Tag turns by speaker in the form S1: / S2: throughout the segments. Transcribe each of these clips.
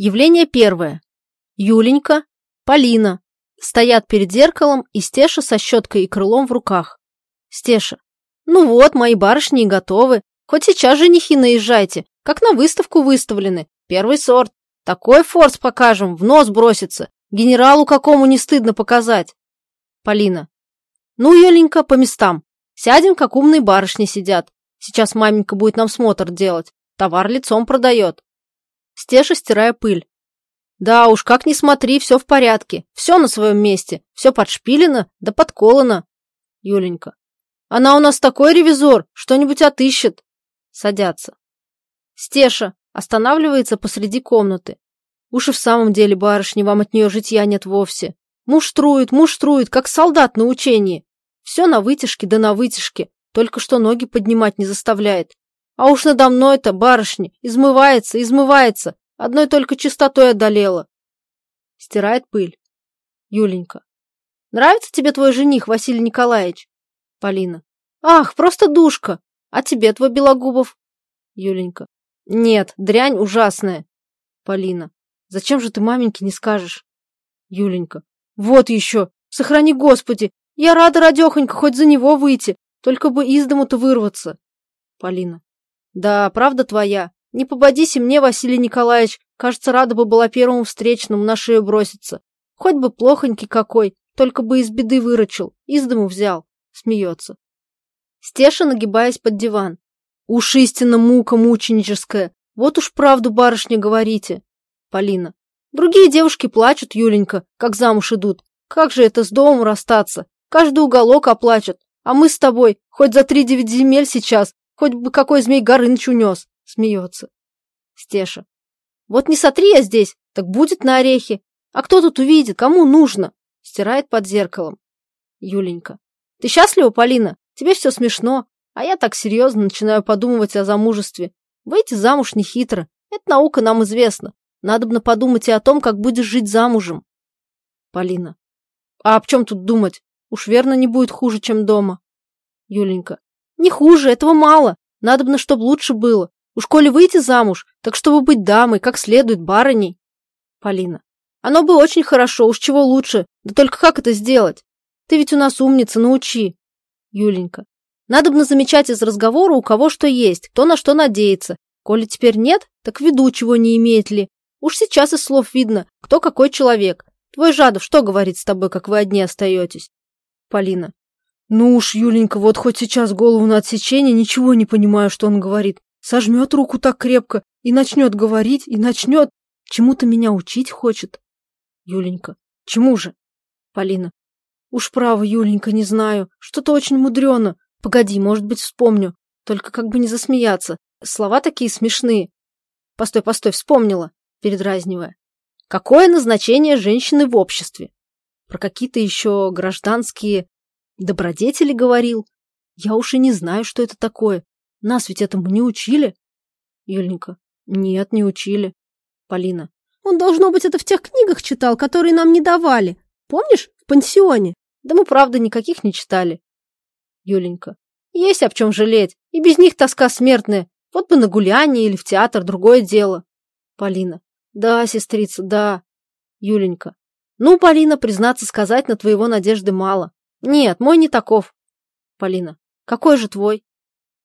S1: Явление первое. Юленька, Полина. Стоят перед зеркалом и Стеша со щеткой и крылом в руках. Стеша. Ну вот, мои барышни готовы. Хоть сейчас женихи наезжайте, как на выставку выставлены. Первый сорт. Такой форс покажем, в нос бросится. Генералу какому не стыдно показать. Полина. Ну, Юленька, по местам. Сядем, как умные барышни сидят. Сейчас маменька будет нам смотр делать. Товар лицом продает. Стеша, стирая пыль. Да уж, как ни смотри, все в порядке. Все на своем месте. Все подшпилено да подколано. Юленька. Она у нас такой ревизор, что-нибудь отыщет. Садятся. Стеша останавливается посреди комнаты. Уж и в самом деле, барышни, вам от нее житья нет вовсе. Муштрует, муштрует, как солдат на учении. Все на вытяжке да на вытяжке, только что ноги поднимать не заставляет. А уж надо мной-то, барышни, измывается, измывается. Одной только чистотой одолела. Стирает пыль. Юленька. Нравится тебе твой жених, Василий Николаевич? Полина. Ах, просто душка. А тебе твой Белогубов? Юленька. Нет, дрянь ужасная. Полина. Зачем же ты маменьке не скажешь? Юленька. Вот еще. Сохрани, Господи. Я рада, радехонька, хоть за него выйти. Только бы из дому-то вырваться. Полина. Да, правда твоя. Не пободись и мне, Василий Николаевич. Кажется, рада бы была первому встречному на шею броситься. Хоть бы плохонький какой, только бы из беды выручил, из дому взял. Смеется. Стеша, нагибаясь под диван. Уж истинно мука мученическая. Вот уж правду, барышня, говорите. Полина. Другие девушки плачут, Юленька, как замуж идут. Как же это с домом расстаться? Каждый уголок оплачет. А мы с тобой, хоть за три девять земель сейчас, Хоть бы какой змей Горыныч унес. Смеется. Стеша. Вот не сотри я здесь, так будет на орехи. А кто тут увидит? Кому нужно? Стирает под зеркалом. Юленька. Ты счастлива, Полина? Тебе все смешно. А я так серьезно начинаю подумывать о замужестве. Выйти замуж не хитро. Это наука нам известна. Надобно подумать и о том, как будешь жить замужем. Полина. А об чем тут думать? Уж верно не будет хуже, чем дома. Юленька. Не хуже, этого мало. Надобно, чтобы лучше было. У школе выйти замуж, так чтобы быть дамой, как следует, барыней. Полина. Оно бы очень хорошо, уж чего лучше. Да только как это сделать? Ты ведь у нас умница, научи. Юленька. Надобно замечать из разговора, у кого что есть, кто на что надеется. Коли теперь нет, так виду чего не имеет ли. Уж сейчас из слов видно, кто какой человек. Твой Жадов что говорит с тобой, как вы одни остаетесь? Полина. Ну уж, Юленька, вот хоть сейчас голову на отсечение, ничего не понимаю, что он говорит. Сожмет руку так крепко и начнет говорить, и начнет. Чему-то меня учить хочет. Юленька. Чему же? Полина. Уж право, Юленька, не знаю. Что-то очень мудрено. Погоди, может быть, вспомню. Только как бы не засмеяться. Слова такие смешные. Постой, постой, вспомнила, передразнивая. Какое назначение женщины в обществе? Про какие-то еще гражданские Добродетели говорил. Я уж и не знаю, что это такое. Нас ведь этому не учили. Юленька. Нет, не учили. Полина. Он, должно быть, это в тех книгах читал, которые нам не давали. Помнишь, в пансионе? Да мы, правда, никаких не читали. Юленька. Есть об чем жалеть. И без них тоска смертная. Вот бы на гуляние или в театр, другое дело. Полина. Да, сестрица, да. Юленька. Ну, Полина, признаться сказать, на твоего надежды мало. Нет, мой не таков. Полина. Какой же твой?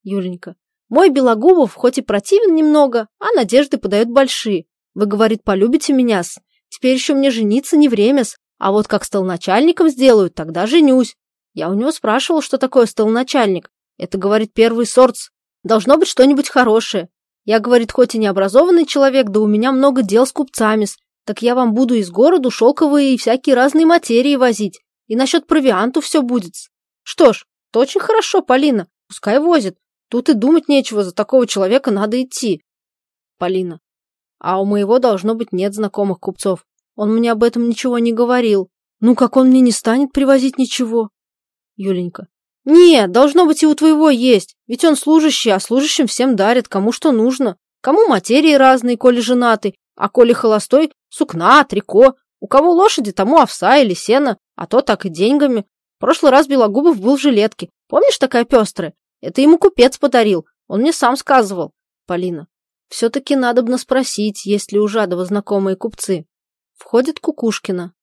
S1: Юленька. Мой Белогубов хоть и противен немного, а надежды подает большие. Вы, говорит, полюбите меня-с. Теперь еще мне жениться не время-с. А вот как стал начальником сделают, тогда женюсь. Я у него спрашивал, что такое стал начальник. Это, говорит, первый сорт. Должно быть что-нибудь хорошее. Я, говорит, хоть и не образованный человек, да у меня много дел с купцами -с. Так я вам буду из города шелковые и всякие разные материи возить. И насчет провианту все будет. Что ж, то очень хорошо, Полина. Пускай возит. Тут и думать нечего, за такого человека надо идти. Полина. А у моего должно быть нет знакомых купцов. Он мне об этом ничего не говорил. Ну, как он мне не станет привозить ничего? Юленька. Нет, должно быть и у твоего есть. Ведь он служащий, а служащим всем дарят, кому что нужно. Кому материи разные, коли женатый, а коли холостой, сукна, трико. У кого лошади, тому овса или сена, а то так и деньгами. В прошлый раз Белогубов был в жилетке. Помнишь, такая пестрая? Это ему купец подарил. Он мне сам сказывал. Полина. Все-таки надобно спросить, есть ли у Жадова знакомые купцы. Входит Кукушкина.